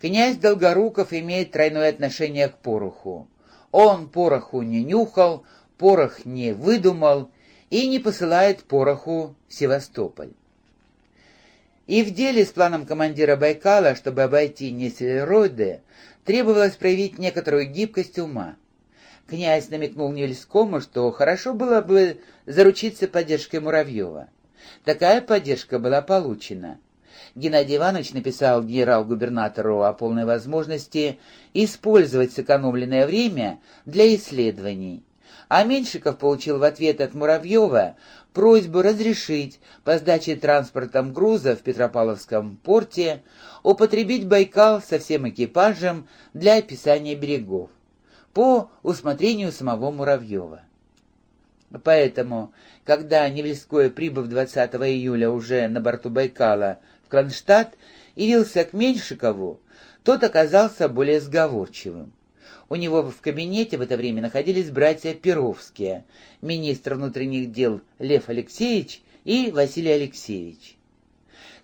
Князь Долгоруков имеет тройное отношение к пороху. Он пороху не нюхал, порох не выдумал и не посылает пороху в Севастополь. И в деле с планом командира Байкала, чтобы обойти Несельроде, требовалось проявить некоторую гибкость ума. Князь намекнул Невельскому, что хорошо было бы заручиться поддержкой Муравьева. Такая поддержка была получена. Геннадий Иванович написал генерал-губернатору о полной возможности использовать сэкономленное время для исследований. А Меньшиков получил в ответ от Муравьева просьбу разрешить по сдаче транспортом груза в Петропавловском порте употребить Байкал со всем экипажем для описания берегов по усмотрению самого Муравьева. Поэтому, когда Невельской, прибыв 20 июля уже на борту Байкала в Кронштадт, явился к Меньшикову, тот оказался более сговорчивым. У него в кабинете в это время находились братья Перовские, министр внутренних дел Лев Алексеевич и Василий Алексеевич.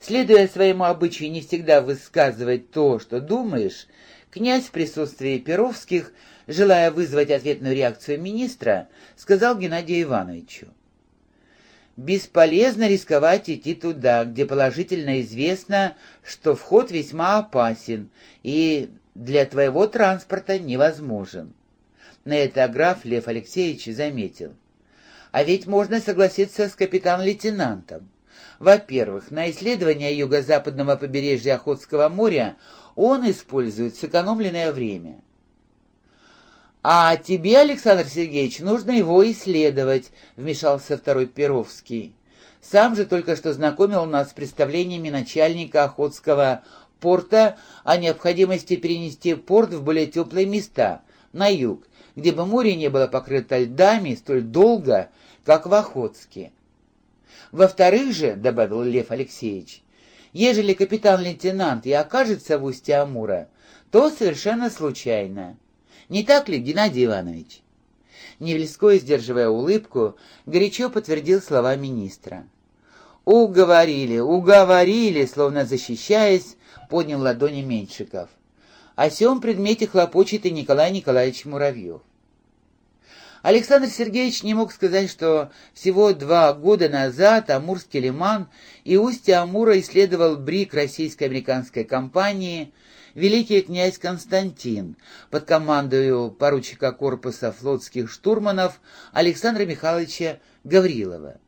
Следуя своему обычаю не всегда высказывать то, что думаешь, князь в присутствии Перовских, желая вызвать ответную реакцию министра, сказал Геннадию Ивановичу. «Бесполезно рисковать идти туда, где положительно известно, что вход весьма опасен, и для твоего транспорта невозможен. На это граф Лев Алексеевич заметил. А ведь можно согласиться с капитан-лейтенантом. Во-первых, на исследование юго-западного побережья Охотского моря он использует сэкономленное время. «А тебе, Александр Сергеевич, нужно его исследовать», — вмешался второй Перовский. «Сам же только что знакомил нас с представлениями начальника Охотского порта о необходимости перенести порт в более теплые места, на юг, где бы море не было покрыто льдами столь долго, как в Охотске. Во-вторых же, — добавил Лев Алексеевич, — ежели капитан-лейтенант и окажется в устье Амура, то совершенно случайно. Не так ли, Геннадий Иванович? Невельской, сдерживая улыбку, горячо подтвердил слова министра. «Уговорили, уговорили!» Словно защищаясь, поднял ладони Меньшиков. О сём предмете хлопочет и Николай Николаевич Муравьев. Александр Сергеевич не мог сказать, что всего два года назад Амурский лиман и устье Амура исследовал брик российско-американской компании великий князь Константин под командою поручика корпуса флотских штурманов Александра Михайловича Гаврилова.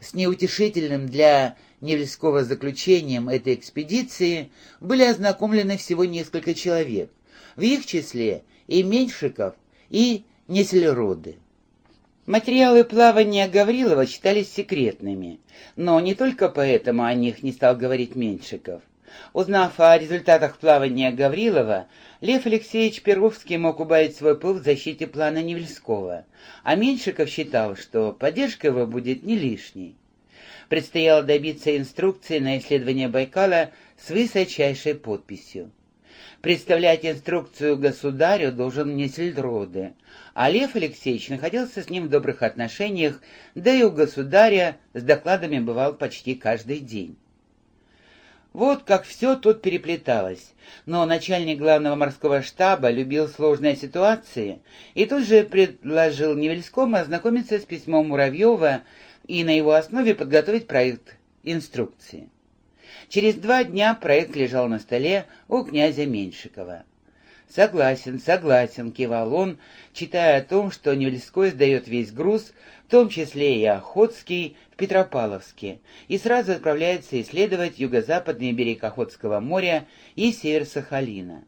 С неутешительным для Невельского заключением этой экспедиции были ознакомлены всего несколько человек, в их числе и Меньшиков, и Несельроды. Материалы плавания Гаврилова считались секретными, но не только поэтому о них не стал говорить Меньшиков. Узнав о результатах плавания Гаврилова, Лев Алексеевич Перовский мог убавить свой пыл в защите плана Невельского, а Меньшиков считал, что поддержка его будет не лишней. Предстояло добиться инструкции на исследование Байкала с высочайшей подписью. Представлять инструкцию государю должен Несельдроде, а Лев Алексеевич находился с ним в добрых отношениях, да и у государя с докладами бывал почти каждый день. Вот как все тут переплеталось. Но начальник главного морского штаба любил сложные ситуации и тут же предложил Невельскому ознакомиться с письмом Муравьева и на его основе подготовить проект инструкции. Через два дня проект лежал на столе у князя Меньшикова. «Согласен, согласен», — кивал он, читая о том, что Невельской сдает весь груз, в том числе и Охотский, в Петропавловске, и сразу отправляется исследовать юго-западный берег Охотского моря и север Сахалина.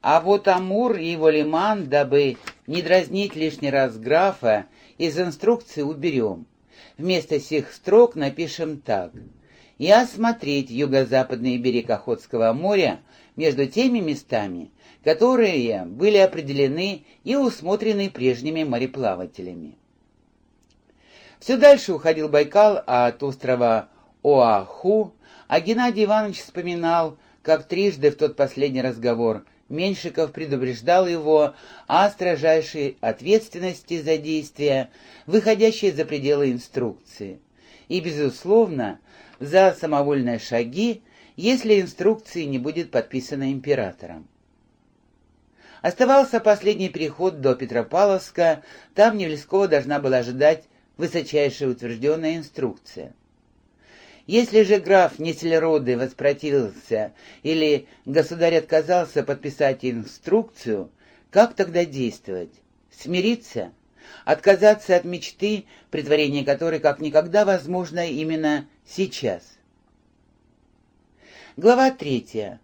А вот Амур и его лиман, дабы не дразнить лишний раз графа, из инструкции уберем. Вместо сих строк напишем так. И осмотреть юго-западный берег Охотского моря между теми местами, которые были определены и усмотрены прежними мореплавателями. Все дальше уходил Байкал от острова Оаху, а Геннадий Иванович вспоминал, как трижды в тот последний разговор Меньшиков предупреждал его о строжайшей ответственности за действия, выходящие за пределы инструкции, и, безусловно, за самовольные шаги, если инструкции не будет подписано императором. Оставался последний переход до Петропавловска, там Невельского должна была ожидать высочайшая утвержденная инструкция. Если же граф Неслероды воспротивился или государь отказался подписать инструкцию, как тогда действовать? Смириться? Отказаться от мечты, притворение которой как никогда возможно именно сейчас? Глава третья.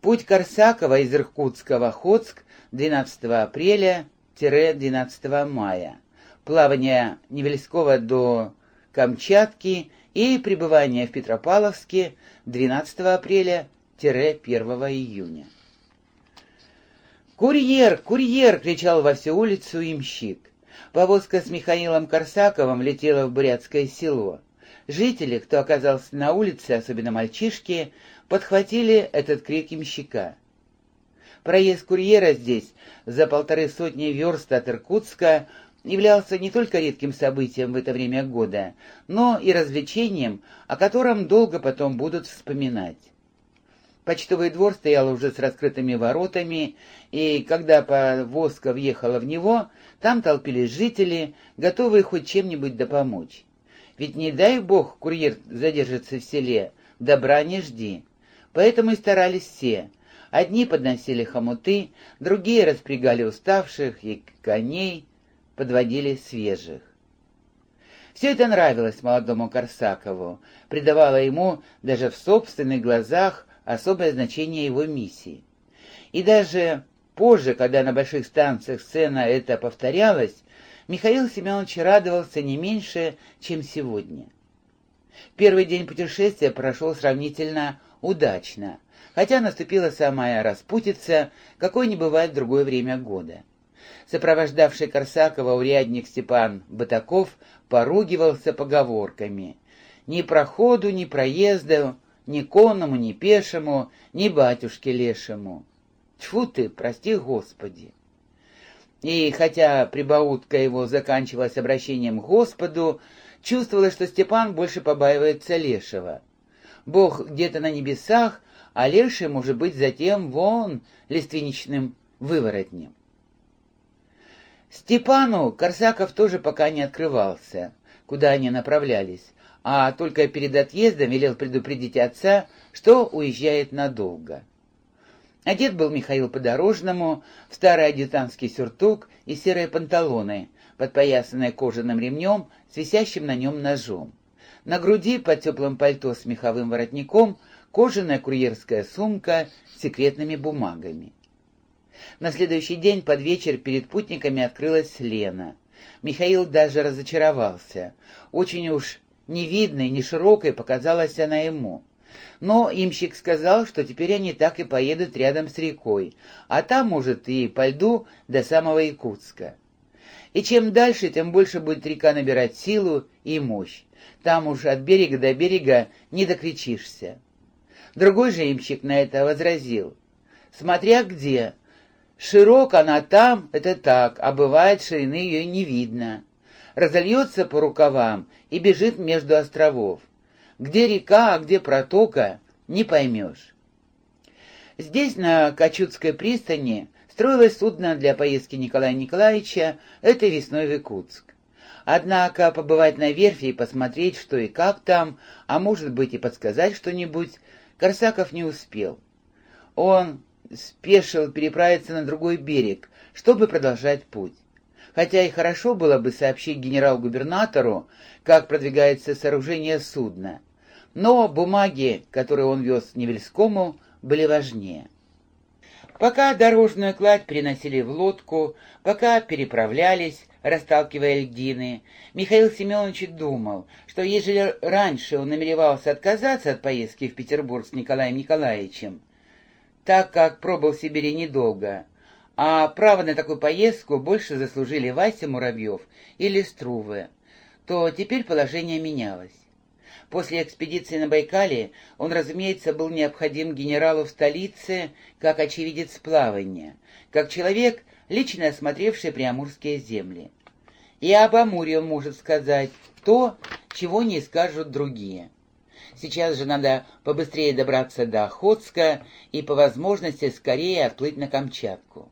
Путь Корсакова из Иркутска в Охотск 12 апреля-12 мая. Плавание Невельского до Камчатки и пребывание в Петропавловске 12 апреля-1 июня. «Курьер! Курьер!» — кричал во всю улицу имщик. Повозка с Михаилом Корсаковым летела в бурятское село. Жители, кто оказался на улице, особенно мальчишки, подхватили этот крик имщика. Проезд курьера здесь, за полторы сотни верст от Иркутска, являлся не только редким событием в это время года, но и развлечением, о котором долго потом будут вспоминать. Почтовый двор стоял уже с раскрытыми воротами, и когда повозка въехала в него, там толпились жители, готовые хоть чем-нибудь да помочь. Ведь не дай бог курьер задержится в селе, добра не жди. Поэтому и старались все. Одни подносили хомуты, другие распрягали уставших и коней, подводили свежих. Все это нравилось молодому Корсакову, придавало ему даже в собственных глазах особое значение его миссии. И даже позже, когда на больших станциях сцена это повторялась, Михаил Семенович радовался не меньше, чем сегодня. Первый день путешествия прошел сравнительно удачно, хотя наступила самая распутица, какой не бывает в другое время года. Сопровождавший Корсакова урядник Степан Батаков поругивался поговорками. Ни проходу, ни проезда, ни конному, ни пешему, ни батюшке лешему. Тьфу ты, прости Господи! И хотя прибаутка его заканчивалась обращением к Господу, чувствовалось, что Степан больше побаивается Лешего. Бог где-то на небесах, а Леший может быть затем вон лиственничным выворотнем. Степану Корсаков тоже пока не открывался, куда они направлялись, а только перед отъездом велел предупредить отца, что уезжает надолго. Одет был Михаил по-дорожному, в старый адъютантский сюртук и серые панталоны, подпоясанные кожаным ремнем с висящим на нем ножом. На груди под теплым пальто с меховым воротником кожаная курьерская сумка с секретными бумагами. На следующий день под вечер перед путниками открылась Лена. Михаил даже разочаровался. Очень уж невидной, не широкой показалась она ему. Но имщик сказал, что теперь они так и поедут рядом с рекой, а там, может, и по льду до самого Якутска. И чем дальше, тем больше будет река набирать силу и мощь. Там уж от берега до берега не докричишься. Другой же имщик на это возразил. Смотря где, Широк она там, это так, а бывает ширины ее не видно. Разольется по рукавам и бежит между островов. Где река, а где протока, не поймешь. Здесь, на Качутской пристани, строилось судно для поездки Николая Николаевича, это весной в Якутск. Однако побывать на верфи и посмотреть, что и как там, а может быть и подсказать что-нибудь, Корсаков не успел. Он спешил переправиться на другой берег, чтобы продолжать путь. Хотя и хорошо было бы сообщить генерал-губернатору, как продвигается сооружение судна, но бумаги, которые он вез Невельскому, были важнее. Пока дорожную кладь приносили в лодку, пока переправлялись, расталкивая льдины, Михаил Семенович думал, что ежели раньше он намеревался отказаться от поездки в Петербург с Николаем Николаевичем, так как пробыл в Сибири недолго, а право на такую поездку больше заслужили Вася Муравьев или Струве, то теперь положение менялось. После экспедиции на Байкале он, разумеется, был необходим генералу в столице как очевидец плавания, как человек, лично осмотревший приамурские земли. И об Амуре он может сказать то, чего не скажут другие. Сейчас же надо побыстрее добраться до Охотска и по возможности скорее отплыть на Камчатку.